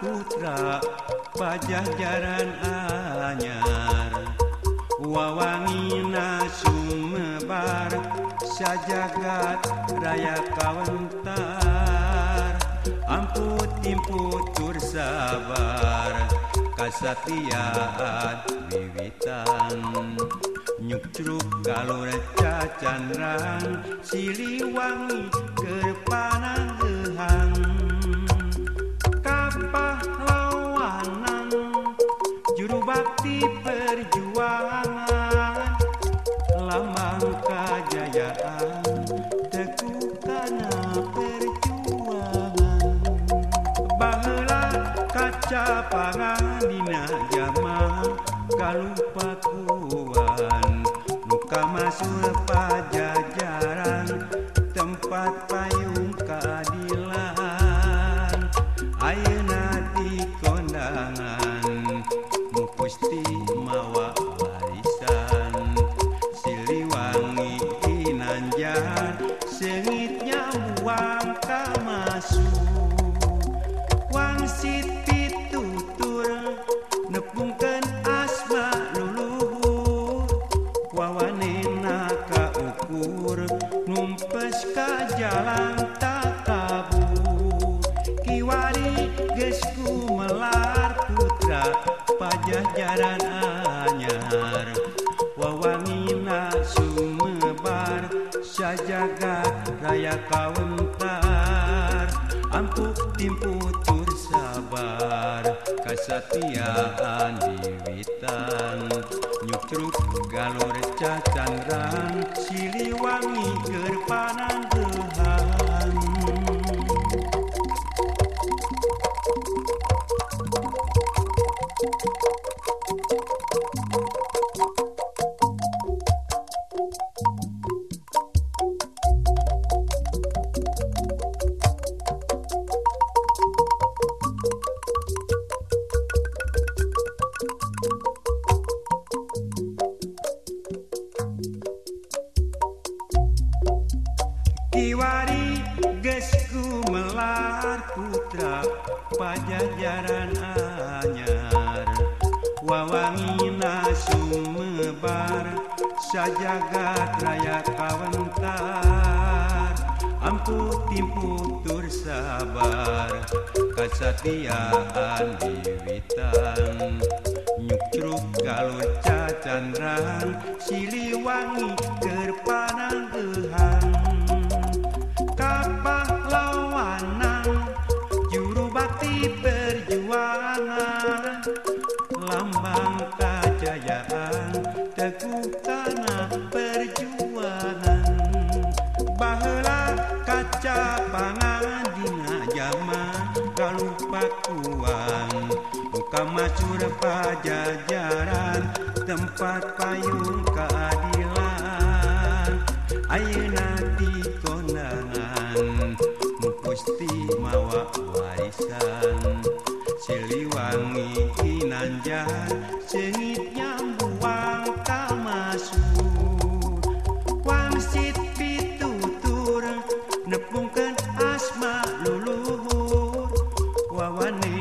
putra pajajaran anyar. Wawangina sumebar sajagat raya kawentar. Amput timput tur sabar kasatiaan wiwitan. Nyukcruk galur cacanran siliwangi kerpanang gehang Dina Jamal kalupakuan muka masuk pajajaran tempat payung keadilan Ayeuna di kondangan mukusti Luhur numpes ka jalan tak Kiwari gesku melar putra pajah jaran anyar. Wawangina sumebar sajagat raya kawentar. Ampuk timpu kesatiaan diwitan nyukruk galur cacandrang siliwangi gerpanan Tuhan putra pajajaran anyar. Wawangina sumebar sajagat raya kawentar. Ampuh timputur sabar kasatiaan diwitan nyukruk galur cacandran siliwangi gerpa tekuk tanah perjuangan. Bahala kaca pangan dina jaman kalupa uang buka macur pajajaran tempat payung keadilan. Ayeuna ti kondangan musti mawa warisan. Siliwangi kinanja sengit yang luluhur wawanin